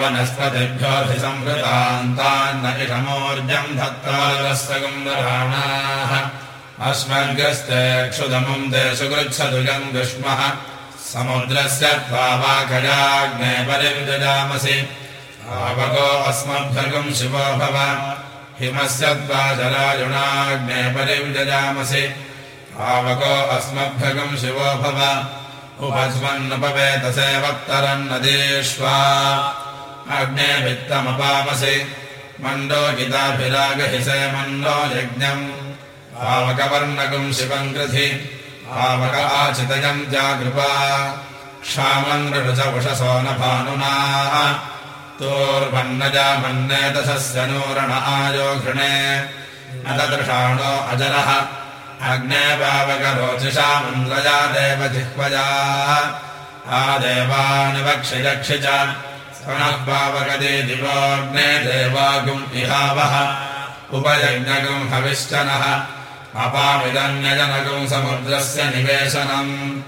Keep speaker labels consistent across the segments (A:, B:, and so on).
A: वनस्पतिभ्योऽभिसंहृतान्तान्न इषमोर्जम् धत्तारस्तगुन्दराणाः अस्मद्गस्ते क्षुदमुम् दुष्मः। समुद्रस्य त्वावाकजाग्ने परिविदजामसि आवको अस्मभ्यगम् शिवो भव हिमस्य त्वा जरायुणाग्ने परिविदजामसि आवको अस्मभ्यगम् शिवो भव। उपस्मन्नुपवेतसे वक्तरन्नदीष्वा अग्ने वित्तमपामसि मण्डो गिताभिरागहिसे मण्डो यज्ञम्। आवकवर्णकम् शिवम् कृधि। आवक आचितयम् जागृपा। क्षामन्नृच उषसो न भानुनाः मन्नेतसस्य नूरण आयो घृणे। न तदृषाणो अजरः। अग्ने पावकरोचिषा मन्द्रजा देव जिह्वजा आदेवानिवक्षियक्षि च स्रणः पावकदे दिवोऽग्ने देवागुम् इहावः। उपयज्ञगुम् हविश्चनः अपामिदन्यजनगुम् समुद्रस्य निवेशनम्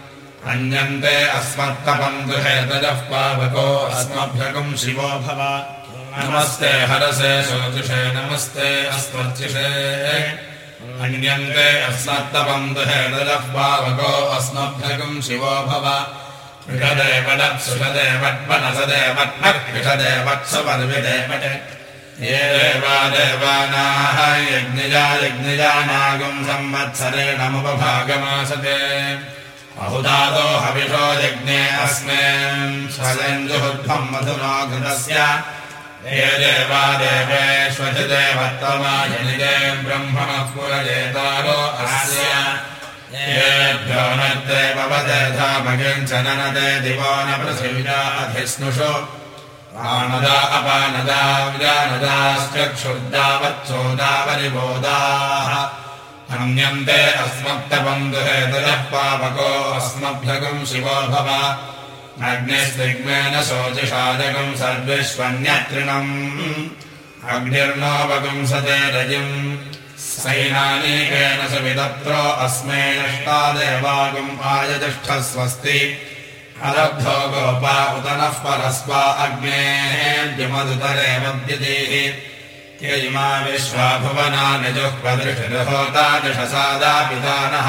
A: अन्यन्ते अस्मत्तपम् दुहेतजः पावको अस्मभ्यगुम् शिवो भव। नमस्ते हरसे शोजुषे नमस्ते अस्मर्चिषे अन्यन्ते अस्मत्तपम् दुहेतजः पावको अस्मभ्यगुम् शिवो भव। ऋषदेवत्सदेवत्मर्षदेवत्सपद्विदेवटे ये देवा देवानाः यज्ञजा यज्ञजानागुम् संवत्सरेणमुपभागमासते बहुधातो हविषो यज्ञे अस्मिन् मधुनो घृतस्य। ये देवा देवेष्वधिदेवत्तमायनिजे ब्रह्मणः पुरजेतारो अस्य। येभ्यो नर्ते पवदेधामगिञ्चननदे दिवो न अधिस्नुषो आनदा अपानदा व्यानदाश्चक्षुर्दावच्छोदावरिबोधाः अन्यन्ते अस्मत्तबन्धुहेतजः पावको अस्मभ्यगम् शिवो भव। अग्निस्तिग्मेन शोचिषाजगम् सर्विष्वन्यत्रिणम् अग्निर्नोपगुंसते रजिम्। सैनानीकेन सुविदत्रो अस्मै नष्टा देवागुम् आयतिष्ठ स्वस्ति अरब्धो गोपा उत नः परस्वा अग्नेः मद्यतेः ये इमा विश्वा भुवनानि जुह्वदृशिर्होतादृशसादापितानः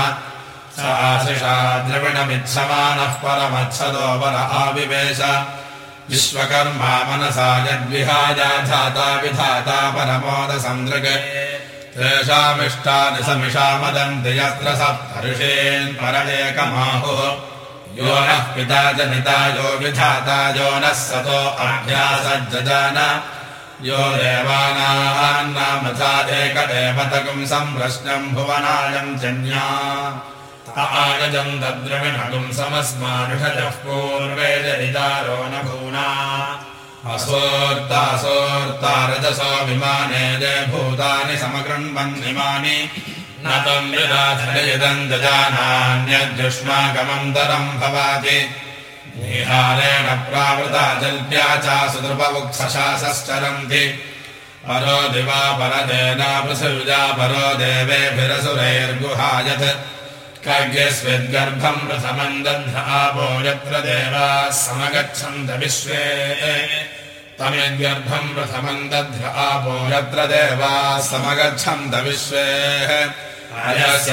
A: स द्रविणमित्समानः परमत्सदो आविवेश। विश्वकर्मा मनसा यद्विहाया धाता विधाता परमोदसन्दृग् तेषामिष्टानि समिषामदन्ति यत्र सप्तऋषेन् परमेकमाहुः। यो नः पिता जनिता यो विधाता यो नः सतो अभ्यासज्जजान यो एकदेवतकुम् सम्प्रश्नम् भुवनायम् जन्या। आगजम् तद्रविणगुम् समस्मानुषजः पूर्वे जनितारो न भूना असोर्तासोर्ता रजसो विमाने जय भूतानि समगृह्वन्निमानि न तम् यदाधनयदम् दजानान्यद्युष्माकमन्तरम् भवाति निहारेण प्रावृता जल्प्या च सुदृपमुक्षशासश्चरन्ति परो दिवा परदेना पृथिव्या परो देवेभिरसुरैर्गुहायत्। कज्ञस्विद्गर्भम् प्रथमम् दध्रापो यत्र देवाः समगच्छन्त विश्वे। तमिद्गर्भम् प्रथमम् दध्रापो यत्र देवाः समगच्छन्त विश्वे। अयस्य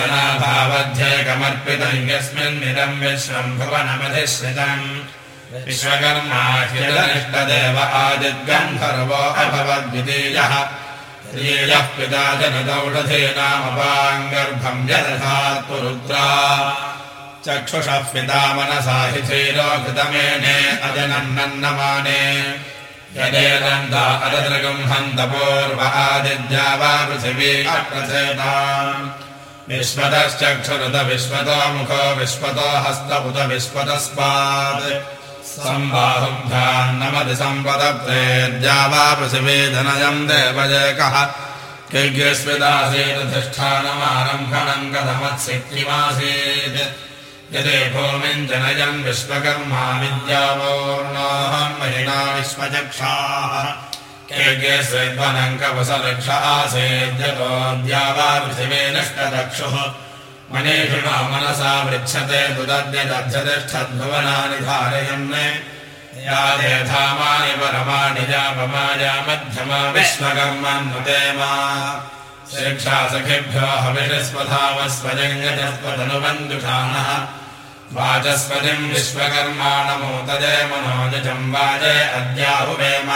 A: नाभावध्येकमर्पितम् यस्मिन्निदम् विश्वम् भुवनमधिश्रितम् विश्वकर्माष्टदेव आदिद्गन्धर्वो अभवद्वितीयः। त्रियः पिता जनदौषधीनामपाङ्गर्भम् यदधात् पुरुद्रा चक्षुषः पिता मनसा हिथीरो घृतमेने अजनन्नन्नमाने। यदेदन्ता अदृगम् हन्त पूर्व आदिद्या वा पृथिवी अप्रथेताम् विश्वतश्चक्षुरुत विश्वतो मुखो विश्वतो हस्त उत विश्वतस्मात् सम्बाहुभ्यान्नमति सम्पदप्रेद्या वा पृथिवी धनयम् देवजयकः किर्ग्यस्विदासीदधिष्ठानमारम्भणम् कथमत्सिक्किमासीत्। यदि भूमिम् जनयम् विश्वकर्मा विद्यावोर्णोऽहम् महिना विश्वचक्षाः के स्वेद्वनङ्कवसलक्ष आसेद्यतोऽद्या वा पृथिवे नष्टदक्षुः। मनीषिणा मनसा सखिभ्यो हविषस्वधावस्वजङ्गजस्वधनुबन्धुषाणः। वाचस्पतिम् विश्वकर्माणमोतजय मनोजम् वाजय अद्याहुवेम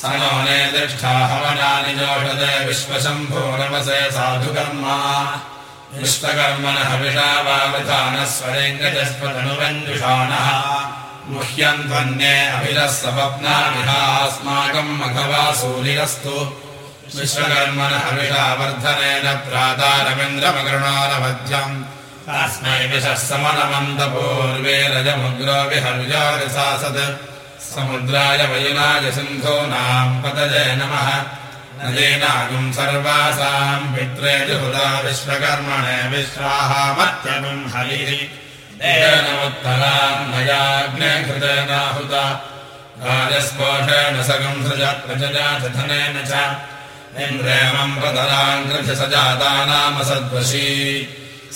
A: स नो नेतिष्ठा हवनानि जोषते विश्वशम्भोरवसे साधुकर्मा। विश्वकर्मण हविषा वावृथानस्वरेङ्गजस्वधनुबन्धुषाणः मुह्यम् ध्वन्ये अभिरः सपत्नामिहास्माकम् मघवा सूर्यस्तु। विश्वकर्मण हविषावर्धनेन प्राता विशः समनमन्तपूर्वे रजमुग्रो विहर्जासासत् समुद्राय वयुनाय सिन्धूनाम् पतजय नमः नदीनागुम् सर्वासाम् पित्रे जुहुदा विश्वकर्मणे विश्वाहामत्यगुम् राजस्पोषेण सगम् सृज प्रजया च इन्द्रेमम् प्रतराम् कृषसजाता नाम सद्वशी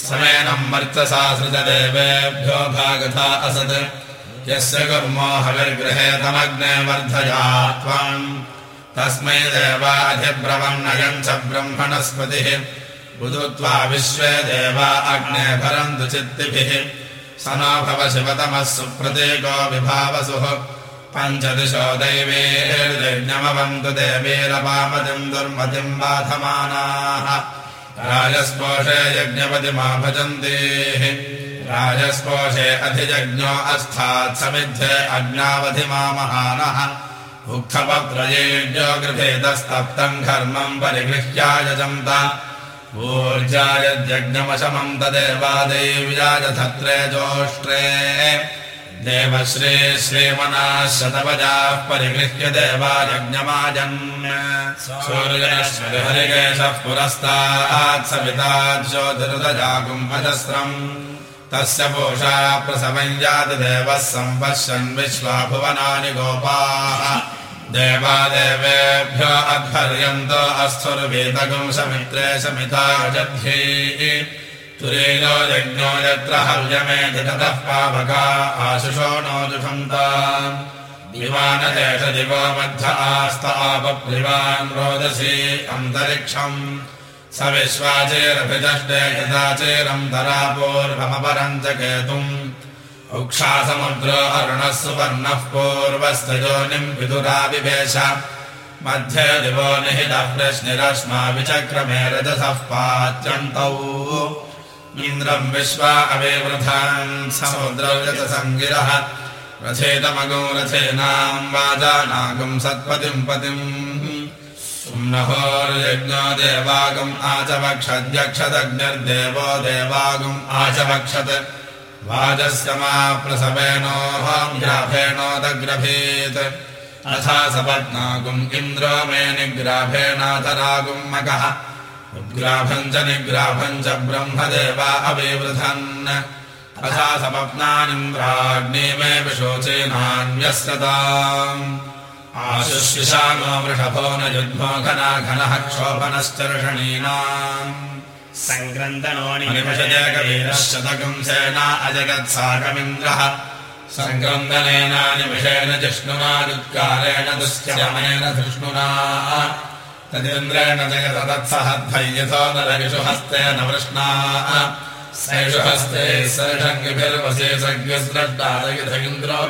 A: समेनम् वर्चसा सृजदेवेभ्यो भागथा असत् यस्य कर्मो हविर्गृहे तमग्ने वर्धया त्वाम्। तस्मै देवाधिब्रवन्नयम् च ब्रह्मणस्पतिः। बुधुत्वा विश्वे देवा अग्ने भरन्तु चित्तिभिः स नो भव शिवतमः सुप्रतीको विभावसुः। पञ्चदिशो दैवेर्यज्ञमवन्तु देवीरपामतिम् दुर्मतिम् बाधमानाः। राजस्पोषे यज्ञपतिमा भजन्तीः राजस्पोषे अधिजज्ञो अस्थात् समिध्ये अग्नावधिमा महानः उक्थपत्रयेज्ञो गृभेदस्तप्तम् घर्मम् परिगृह्यायजन्त ऊर्जायज्ञमशमम् तदेवादेव्याजधत्रे जोष्ट्रे देवश्री श्रीमनाः शतवजाः परिगृह्य देवायज्ञमाजन् सूर्यश्वरिहरिकेशः पुरस्तात् सविताज्योतिरुदजागुम् अजस्रम् तस्य पोषा प्रसवम् याति देवः सम्पश्यन् विश्वा भुवनानि गोपाः। देवादेवेभ्यो अध्वर्यन्तो अस्थुर्वेदगुम् समित्रे समिता तुरेयो यज्ञो यत्र हव्यमेधितः पावका आशुषो नो दिवानदेशदिवो मध्य आस्तापप्लिवान् रोदसी अन्तरिक्षम् स विश्वाचेरभिजष्टे यदाचेरम् धरापूर्वमपरम् च केतुम् अरुणः पूर्वस्तयोनिम् विदुराविवेश मध्ये दिवो निहितः प्रश्निरश्मा विचक्रमे रजसः पात्यन्तौ। इन्द्रम् विश्वा अविवृधान् समुद्रव्यतसङ्गिरः रथेतमगो रथेनाम् वाजानागम् सत्पतिम् पतिम् सुम्नहोर्यज्ञो देवागम् आचवक्षद्यक्षदग्निर्देवो देवागम् आचवक्षत्। वाजस्य मा प्रसवेणोग्राभेणोदग्रभेत् अथा सपत्नागुम् इन्द्रो मे निग्राभेणाथरागुम् मकः। उद्ग्राभम् च निग्राभम् च ब्रह्मदेवा अविवृधन्। तथा सपत्नानिन्द्राग्ने मे विशोचेनान्यस्यताम् आशुशिशानो वृषभो न युग्मो घना घनः क्षोभनश्चर्षणीनाम् सङ्क्रन्दनोनिमिषजकवीरः शतकम् सेना अजगत्साकमिन्द्रः सङ्क्रन्दनेनानिमिषेण जिष्णुना दुत्कारेण दुश्चमेन धृष्णुना। तदिन्द्रेण जगतत्सहध्वय्यथो नरविषु हस्तेन वृष्णा। सैषु हस्ते सर्षङ्गिभिर्वसे सज्ञस्रष्टादयुधगिन्द्रो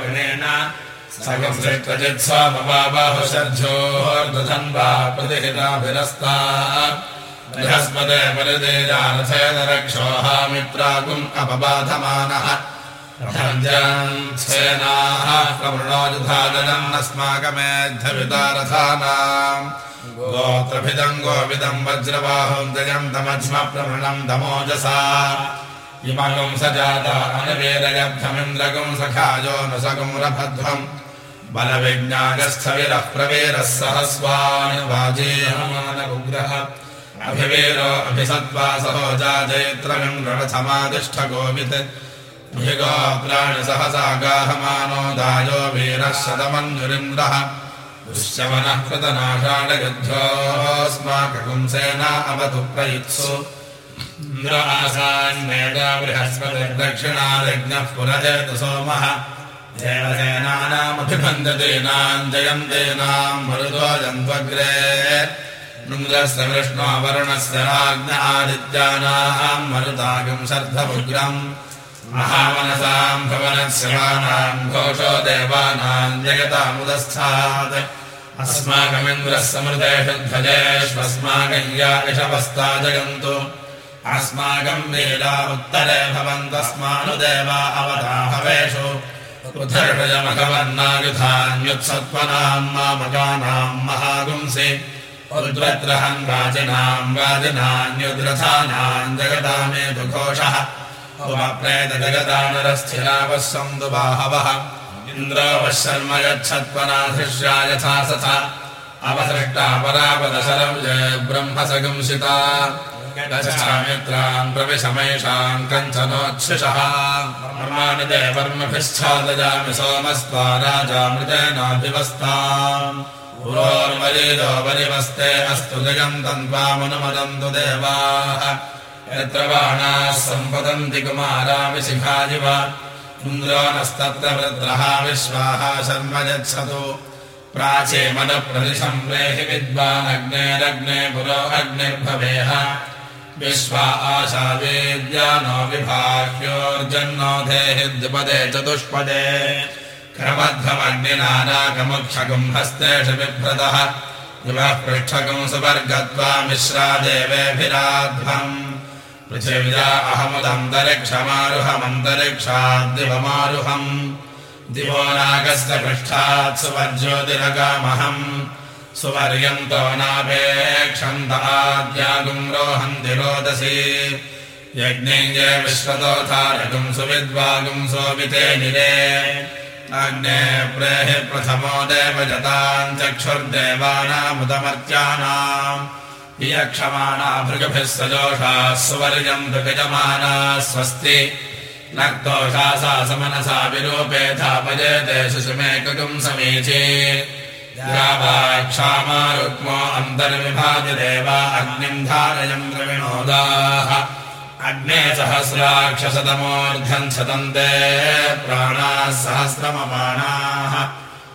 A: सृष्टजित्स्वामबाहुषर्झोर्दधन्वा प्रतिहिताभिरस्ता। बृहस्पते परितेजानथेन रक्षोहामित्रागुम् अपबाधमानः। सेनाः प्रवृणोजुधादनम् अस्माकमेद्धवितारथानाम् गोत्रभिदम् गोविदम् वज्रबाहुम् जयम् तमज्मप्रवृणम् दमोजसा इमगुम् स जाता अनवेदयब्धमिन्द्रगुम् सखायो न सगुम् रभध्वम् बलविज्ञागस्थविरः प्रवीरः सहस्वानुवाजेहमानगुग्रह अभिवीरो अभिसत्त्वा सहोजा जयत्रमिन्द्ररथमादिष्ठगोवित् भिगोप्राणि सहसा गाहमानो दायो वीरः इन्द्र आसान्मेधा बृहस्पतिर्दक्षिणादिज्ञः पुरजतु सोमः देवसेनानामभिबन्धतेनाम् जयन्तेनाम् मरुदोजन्त्वग्रे इन्द्रस्य विष्णोवरुणस्य राज्ञादित्यानाम् मरुतागम् शर्धमुग्रम् महामनसाम् भवनस्यमानाम् घोषो देवानाम् जगतामुदस्थात्। अस्माकमिन्द्रः समृतेषु ध्वजेष्वस्माकम् या इषवस्ता जगन्तु अस्माकम् वेदा उत्तरे भवन्तस्मानुदेवा अवताहवेषु उद्धर्षयमघवन्नायुधान्युत्सत्त्वनाम् मामकानाम् महागुंसि उद्वत्रहन् वाजिनाम् वाजिनान्युद्रथानाम् जगतामेतु घोषः उपप्रेतजगदानरस्थिरावः सन्तु बाहवः इन्द्रोवः शर्म यच्छत्वनाधृष्या यथा सथा अवसृष्टा परापदशरम् जय ब्रह्मसगंसिता ब्रह्माणि देवर्मभिश्चादयामि सोमस्त्वा राजामृतेनाभिवस्ताम् पुरोर्वरीदो वरिवस्ते अस्तु जगन्तम् त्वामनुमदन्तु देवाः। यत्र बाणाः सम्पदन्ति कुमाराविशिखाजिव इन्द्रो नस्तत्र वृद्रः विश्वाः शर्म यच्छतु प्राचे विद्वानग्नेरग्ने पुरो अग्निर्भवेह विश्वा विभाह्योर्जन्नो धेहि द्विपदे चतुष्पदे। क्रमध्वमग्निनानाकमुक्षकम् हस्तेषु बिभ्रतः पृष्ठकम् सुवर्गत्वा मिश्रा देवेभिराध्वम्। पृथिव्या अहमुदन्तरिक्षमारुहमन्तरिक्षाद्दिवमारुहम् दिवो नागस्य पृष्ठात् सुवर्ज्योतिरगामहम् सुवर्यन्तो नापेक्षन्ताद्यागुम् रोहन्ति रोदसी यज्ञे विश्वतोथारकम् सुविद्वागुम् सोमिते निरे। अग्ने प्रेहि प्रथमो देवजताम् चक्षुर्देवानामुदमर्त्यानाम्। वियक्षमाणा भृगभिः सजोषाः सुवर्यम् भृगजमाना स्वस्ति। नक्तोषा सा समनसा विरूपेधापजेते सुषुमेकगुम् समीचे क्षामा रुक्मो अन्तर्विभातिदेवा अग्निम् धारयम् प्रविणोदाः। अग्ने सहस्राक्षशतमोऽर्धम् छतन्ते प्राणाः सहस्रमपाणाः।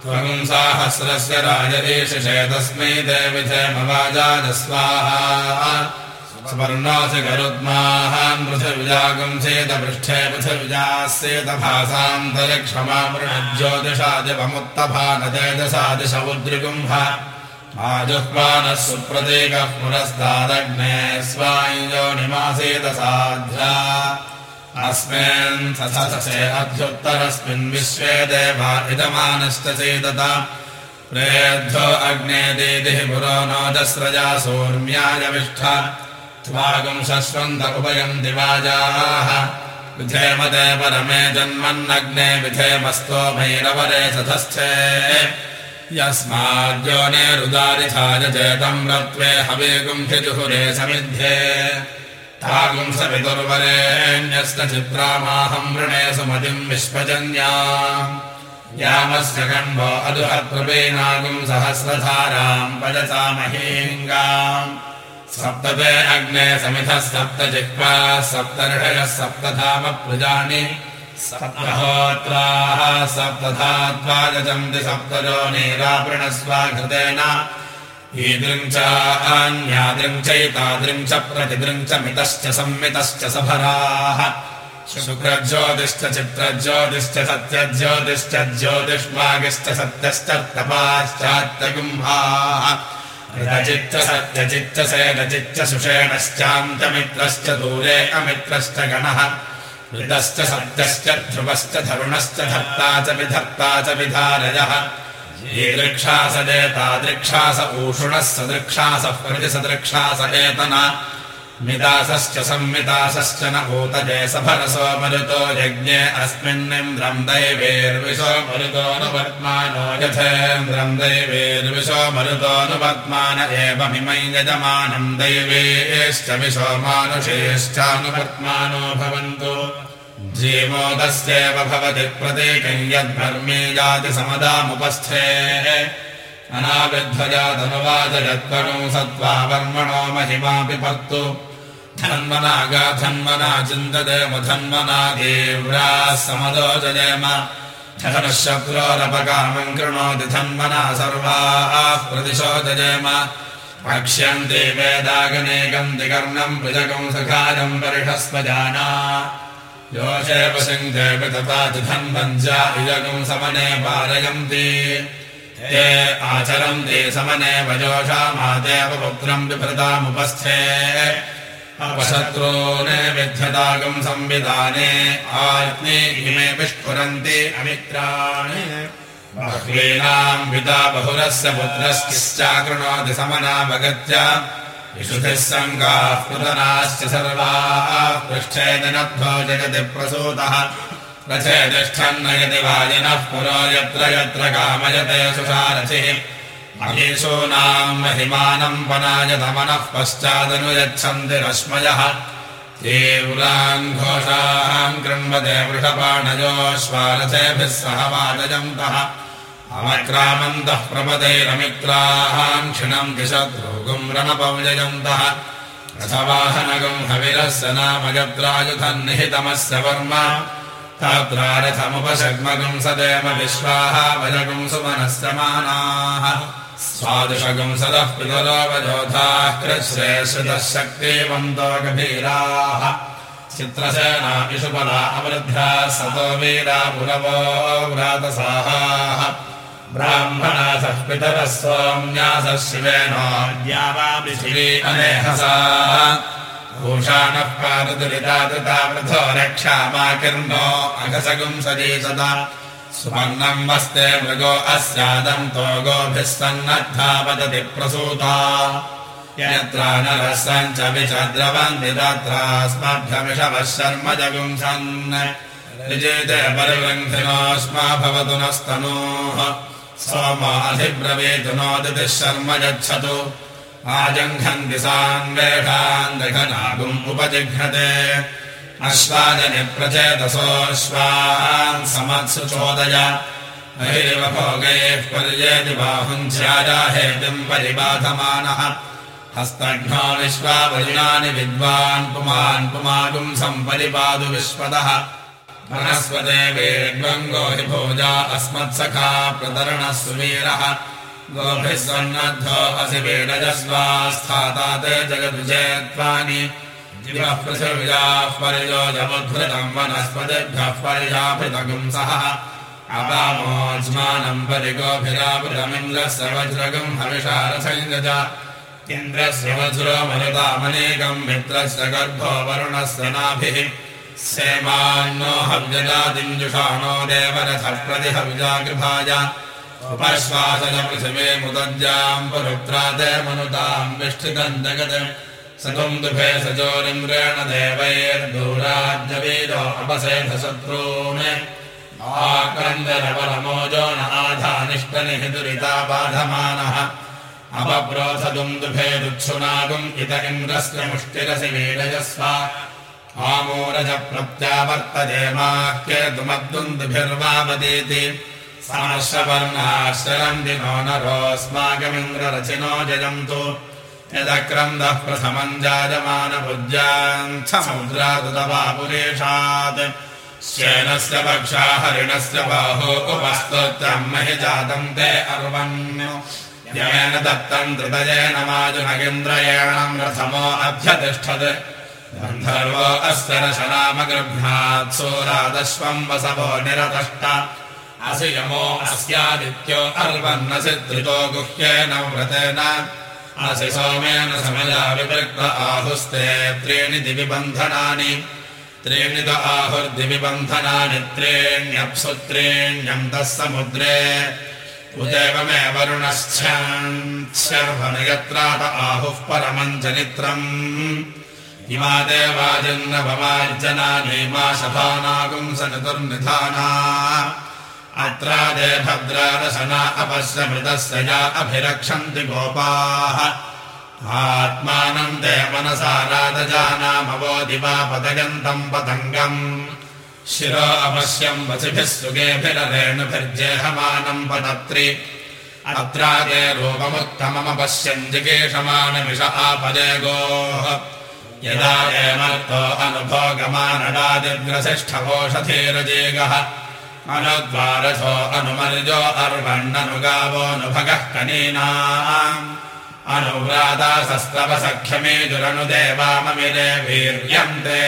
A: त्वगुम् साहस्रस्य राजदेशे तस्मै देविधेमवाजाजस्वाहा स्वर्णोऽसि गरुद्माहान् पृथिविजागम् सेतपृष्ठे पृथिविजास्येतभासान्तरिक्षमामृणज्योतिषादिपमुत्तभानतेजसादिश उद्रिगुम्भ आजुह्वानः सुप्रतीकः पुरस्तादग्ने स्वायुजो निमासेतसाध्या अस्मिन् सससे अध्युत्तरस्मिन् विश्वे देवा इदमानश्च चेदता प्रेद्धो अग्ने दीदिः पुरो नोजस्रजा सोर्म्यायविष्ठ त्वागुम् शश्वन्त उपयन्ति वाजाः विधेमते परमे जन्मन्नग्ने विधेमस्तो भैरवरे सधस्थे। यस्माद्योनेरुदारिथाय चेतम् रत्वे हवेगुम् ह्यजुहुरे समिध्ये। तागुम् सविदुर्वरेण्यस्य चित्रामाहम् वृणे सुमतिम् विश्वजन्या। यामस्य कण्डो अदुहत्प्रवेनागुम् सहस्रधाराम् पजसामहीङ्गाम् सप्तते अग्ने समिधः सप्त जिह्वा सप्तर्षयः सप्तधामप्रजानि सप्तहोत्राः सप्तधात्वा गजन्ति सप्तजो नीरापृणस्वाघृतेन ईदृङ् च अन्यादृङ् चैतादृङ् च प्रतिदृङ् च मितश्च संमितश्च सभराः। शुक्रज्योतिश्च चित्रज्योतिश्च सत्यज्योतिश्च ज्योतिष्मागिश्च सत्यश्च तपाश्चात्यगुम्भाः रचिच्च सत्यचिच्च सेनचिच्च सुषेणश्चान्तमित्रश्च दूरे अमित्रश्च गणः ऋतश्च सत्यश्च ध्रुवश्च धरुणश्च धर्ता च विधर्ता च विधारयः ईदृक्षास जेतादृक्षास ऊषुणः सदृक्षासः प्रतिसदृक्षास एतन मिदासश्च संमिदासश्च न भूतजे सभरसो मरुतो यज्ञे अस्मिन्निन्द्रम् दैवेर्विशो मरुतोऽनुवर्त्मानो यथेन्द्रम् दैवेर्विशो मरुतोऽनुवर्त्मान एवमिमै यजमानम् दैवेश्च विशो मानुषेश्चानुवर्त्मानो भवन्तु। जीवोदस्येव भवति प्रतीकम् यद्धर्मी जाति समदामुपस्थे। अनाविध्वजातनुवाचयत्वगं सत्त्वा वर्मणो महिमापि पत्तु धन्मना गाधन्मना चिन्तदेम धन्मना देव्राः समदोजयेम शत्रोरपकामम् कृणोति धन्मना सर्वाः प्रतिशोदयेम वक्ष्यन्ति वेदागनेकम् दिकर्णम् भुजगम् सखारम् परिषस्वजाना योषेव सिङ्गेव तथाति धन्वम् च इजगम् समने पारयन्ति। ते आचरन्ति समने मादेव पुत्रम् बिभृतामुपस्थे अपशत्रूने विध्यतागम् संविधाने आत्मे इमे विस्फुरन्ति अमित्राणि। बह्वीनाम् पिता बहुरस्य पुत्रश्चिश्चाकृणोति समनावगत्य विशुधिः सङ्गाः पुतनाश्च सर्वाः पृष्ठेदिनध्वो जगति प्रसूतः। रथेतिष्ठन्न यदि वाजिनः पुरो यत्र यत्र कामयते सुषारथिः अमीशूनाम् महिमानम् पनायतमनः पश्चादनुयच्छन्ति रश्मयः। तीव्रान् घोषाम् कृण्वते वृषपाणयोश्वारथेभिः सह वादयन्तः अमक्रामन्तः प्रपदैरमित्राहाम् क्षिणम् दिशद्रोगुम् रणपव्ययन्तः। रथवाहनगम् हविरस्य नाम यत्रायुधन्निहितमस्य वर्म। तत्रारथमुपशग्मगुम् सदेम विश्वाः वजगुम् सुमनस्य मानाः स्वादुषगम् सदः पितरोपजोधाः कृश्रेश्रुतः शक्तिवन्तो गभीराः। चित्रसेना इषुपला अवृद्ध्याः सतो वीरा पुरवो व्रातसाहाः। ब्राह्मणासः पितरः सोम्यासः शिवेनोद्या वा पृथिवी अनेहसा। भूषाणः तथा वृथो रक्षामाकिर्णो अघसगुम् सजीसदा सुवर्णम् वस्ते मृगो अस्यादन्तो गोभिः सन्नद्धा वदति प्रसूता। यत्र नरः सञ्च विचद्रवन्ति तत्रास्मभ्यमिषवः शर्म जगुंसन्। विजेते परिवृङ्थिनोऽस्मा भवतु नस्तनोः। सोमाधिब्रवीतु नोदितिः शर्म यच्छतु। आजङ्घन्ति सान्वेषान् दघनागुम् उपजिघ्नते अश्वाजनि प्रचेतसोऽश्वान् समत्सु चोदय भोगैः पर्येति बाहुम् ध्यायाहेतिम् परिबाधमानः। हस्तघ्नो विश्वावजुनानि विद्वान् पुमान् पुमागुम् सम्परिपादु विश्वतः वनस्पते वेड्वङ्गो हि भोजा अस्मत्सखा प्रतरणः सुवीरः गोभिः सन्नद्धो असि वेडजस्वा स्थाता ते जगदुजयत्वानि दिवः पृथिव्याः परिजोजमुद्धृतम् वनस्पतिभ्यः परिजाभृतगुंसः अपामोज्मानम् परिगोभिरावृतमिन्द्रस्य वज्रगम् हविषारसञ्जज इन्द्रस्य वज्रो मरुतामनेकम् मित्रस्य गर्भो वरुणस्य नाभिः। सेमान्नो हव्यजादिञ्जुषाणो देवरथप्रतिहव्यागृभाय उपश्वासज पृथिवे मुदज्जाम् परुत्रा ते मनुताम् विष्ठितम् जगत् सतुम् दुभे सजोरिन्द्रेण आधानिष्टनिः दुरिता बाधमानः। अपप्रोथदुम् दुभे दुच्छुनागुम् इत इन्द्रस्य मुष्टिरसि वीडयस्व आमूरज प्रत्यावर्तदेमाख्येतुमद्दुन्दुभिर्वावदेति सहस्रवर्णाश्चरम् दिनो नरोऽस्माकमिन्द्ररचिनो जयन्तु यदक्रन्दः प्रथमम् जायमानभुज्याम् समुद्रादुतवापुरेषात् श्येनस्य पक्षा हरिणस्य बाहो उपस्तोत्रम् महि जातम् ते अर्वन् येन दत्तम् धृतयेन माजुनगेन्द्रयेणम् रथमो अभ्यतिष्ठत्। गन्धर्वो अस्य रशनामगृह्णात् सोरादश्वम् वसवो निरतष्ट। असि यमो अस्यादित्यो अर्वन्नसि धृतो गुह्येन व्रतेन असि सोमेन समया विवृक्त आहुस्ते त्रीणि दिविबन्धनानि। त्रीणि त आहुर्दिविबन्धनानि त्रीण्यप्सु त्रीण्यन्तः समुद्रे। उदेवमे वरुणश्चर्वनयत्रात आहुः परमम् जनित्रम् इमा देवाजिन्नभमार्जनानीमा शफानागुम् अत्रादे भद्रादशना अपश्यमृतस्य या अभिरक्षन्ति गोपाः। आत्मानम् ते मनसा रादजानामवो दिवा पतयन्तम् पतङ्गम्। शिरो अपश्यम् वसिभिः सुगेभिररेणुभिर्जेहमानम् पतत्रि अत्राते रूपमुत्तममपश्यन्तिकेशमानमिष आपदे गोः। यदा एमर्तो अनुभोगमानडादिग्रसिष्ठकोषधीरजेगः अनुद्वारसो अनुमर्जो अर्वण्णनुगावोऽनुभगः कनीनाम्। अनुव्रातासस्तवसख्यमेजुरनुदेवाममिरे वीर्यन्ते।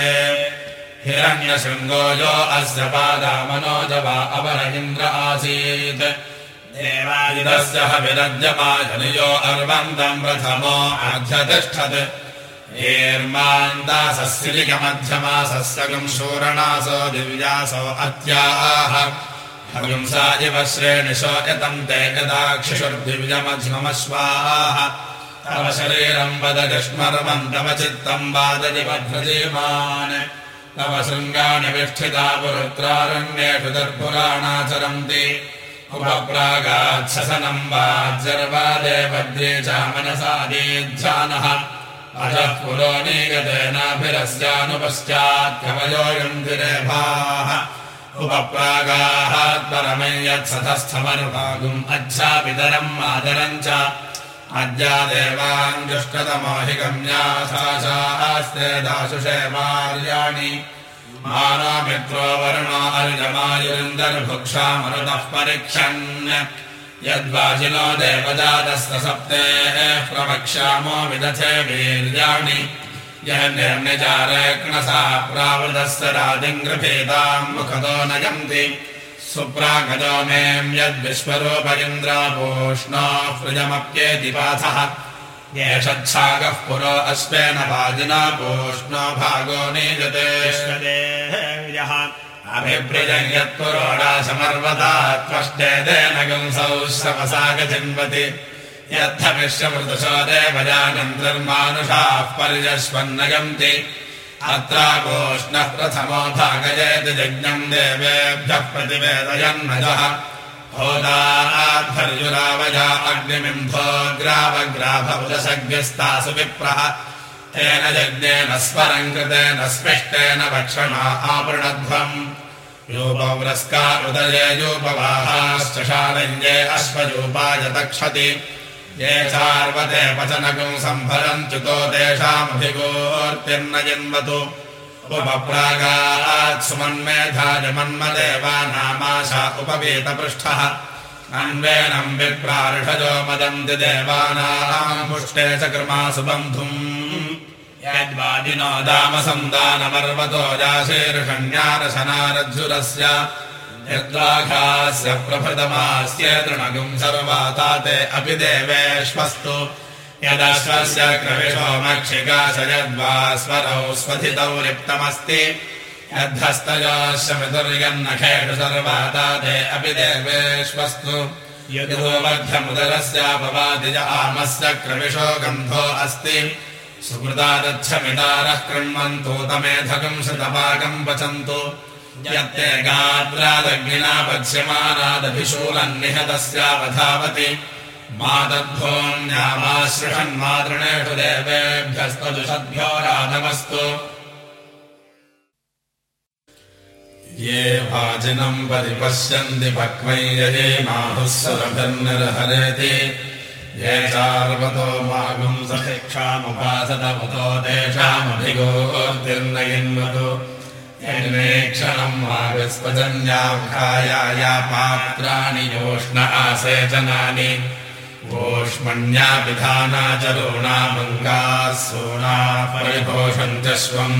A: हिरण्यशृङ्गो यो अस्य पादामनोज वा अवर इन्द्र आसीत्। देवायुधस्य हविरज्यमाजनियो अर्वन्तम् प्रथमो अध्यतिष्ठत् हेर्मान्दासस्यलिकमध्यमासस्यगम् शूरणासो दिव्यासो अत्याह। हविंसा इव श्रेणिशो यतम् ते यदाक्षिषुर्दिव्यमध्यमश्वाः तव शरीरम् वदजष्मर्मम् तव चित्तम् वादजिवभ्रजीमान् तव शृङ्गाणि विष्ठिता पुरुत्रारण्येषु दर्पुराणाचरन्ति उपप्रागाच्छसनम् वाज्जर्वादे भद्रे च मनसादीध्यानः अजः पुरो नीयतेनाभिरस्यानुपश्चात्कवयोयन्तिरेभाः उपप्रागाः परमयत्सतस्थमनुभागुम् अच्छापितरम् मातरम् च अद्या गम्यास्ते दाशुषे मार्याणि मानो मित्रो वरुणो अर्जमायुरिन्दर्भुक्षामरुतः परीक्षन् यद्वाजिनो देवजातस्तसप्ते प्रवक्ष्यामो विदथे वीर्याणि। यन्निर्निजारेक्णसा प्रावृतस्य राजिङ्गृभेदाम् मुखतो नयन्ति। सुप्रागजो मेम् यद्विश्वरूप हृजमप्येति पाथः। येषच्छागः पुरो अश्वेन वाजिना पूष्णो भागो नीजते अभिव्रजम् यत्पुरोडा समर्वता त्वष्टेदेन गुंसौ श्रवसागजिन्वति यद्धविश्वमृदुशो देवजानन्तर्मानुषाः पर्यश्वन्नयन्ति अत्रापोष्णः प्रथमो भागयेति जज्ञम् देवेभ्यः प्रतिवेदयन्मजः होदाध्वर्युरावजा अग्निमिम्भो ग्रावग्राभवदसज्ञस्तासु विप्रः। तेन यज्ञेन स्वरम् कृतेन भक्षणा आवृणध्वम् योपव्रस्का उदये योपवाहाश्च शालञ्जे अश्वरूपाय तक्षति ये सार्वते पचनकम् सम्भरन्त्युतो तेषामभिगोर्तिर्न जन्मतु उपप्रागात् सुमन्मेधायमन्मदेवानामाशा उपवीतपृष्ठः। अन्वेनम् विप्रार्षजो मदन्ति देवानाम् पुष्टे च कृमासु बन्धुम् यद्वादिनो दामसन्दानपर्वतो जाशीर्षण्यारशनारज्जुरस्य यद्वाघास्य प्रभृतमास्य तृणगुम् सर्वाताते अपि देवेष्वस्तु। यदश्वस्य क्रविशो मक्षिकाश यद्वा स्वरौ स्वधितौ लिप्तमस्ति। यद्धस्तयोश्चमितुर्यन्नखेषु सर्वाताते अपि देवेष्वस्तु। यदो मध्यमुदरस्यापवादिज आमस्य क्रविशो गन्धो अस्ति सुकृतादच्छमितारः कृण्वन्तु तमेधकम् शतपाकम् पचन्तु। यत्ते गात्रादग्निना पच्यमानादभिशूलम् निहतस्यावधावति मातद्भोन्यामाश्रुषन्मातृणेषु देवेभ्यस्तदुषद्भ्यो राधमस्तु ये वाजिनम् परिपश्यन्ति पक्वै यये माहुः सुरभिर्निर्हरेति ये चार्वतो मागुम् सशिक्षामुपासतवतो तेषामभिगोर्तिर्नयन्वतो यन्मेक्षणम् मागस्पजन्याखाया पात्राणि योष्ण आसेचनानि ओष्मण्यापिधाना चरोणामङ्गाः सोना परिपोषन्त्यश्वम्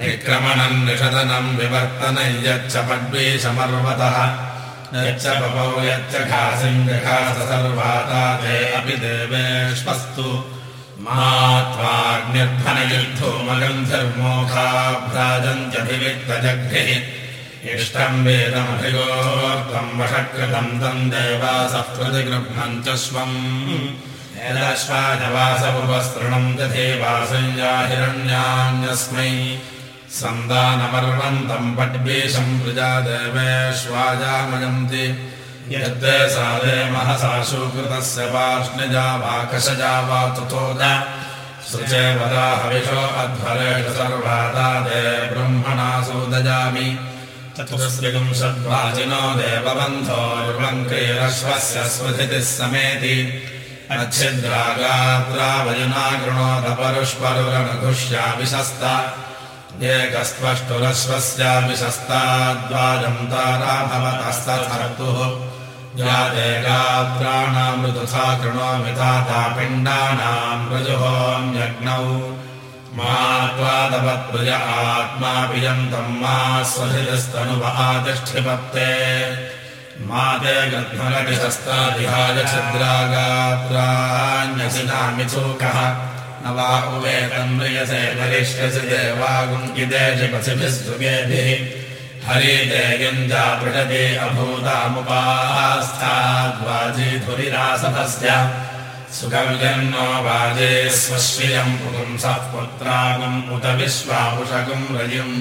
A: निक्रमणम् निषदनम् विवर्तनम् यच्च पड्वीशमर्वतः यच्च पपौ यच्च खासिम् विखास सर्वाता ते अपि देवेष्वस्तु मा त्वाग्निर्धनयुद्धोमगन्धर्मोखाभ्राजन्त्यभिविक्तजग्भिः इष्टम् वेदमभिगोत्वम् वषकृतम् तम् देवासः प्रतिगृह्णम् च स्वम्। यदश्वाजवासपुपस्तृणम् दधेवासञ्जा हिरण्यान्यस्मै सन्दानमर्वन्तम् पड्वेशम् प्रजा देवेष्वाजामयन्ति यद्वे सा दे महसाशु कृतस्य पार्ष्णिजा वा कषजा वा हविषो अध्वरेषु सर्वादा दे ब्रह्मणा सुदजामि। चतुस्त्रिपुंसद्वाजिनो देवबन्धोर्वङ्क्रीरश्वस्य स्मृतिः समेति। अच्छिद्रागात्रावयुना कृणोदपरुष्परुरणघुष्याभिशस्ता एकस्त्वष्टुरश्वस्याभिशस्ताद्वाजम् तारा भवतस्तर्थर्तुः यादेगात्राणामृतुथा कृणोमि ताता पिण्डानाम् ऋजुहोम्यग्नौ मा त्वादपत्पृज आत्मा पियन्तम् मा स्वधिस्तनुवातिष्ठिपत्ते मा ते गध्मलटिशस्तादिहाय छिद्रागात्राण्यसिनामिचूकः न वा उवेतन्म्रियसे करिष्यसि देवागुङ्किदेशिपथिभिः सुगेभिः हरिते युञ्जा पृषति अभूतामुपास्थाद्वाजीधुरिरासभस्य सुखविजन्नो वाजे स्वश्रियम् पुंसः पुत्रागम् उत विश्वापुषगम् रजिम्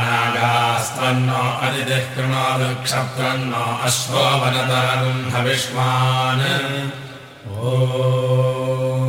A: अनागास्त्वन्नो अदितिः कृणोदुक्षत्रन्नो अश्वो वनतरगुम् हविष्मान्। ओ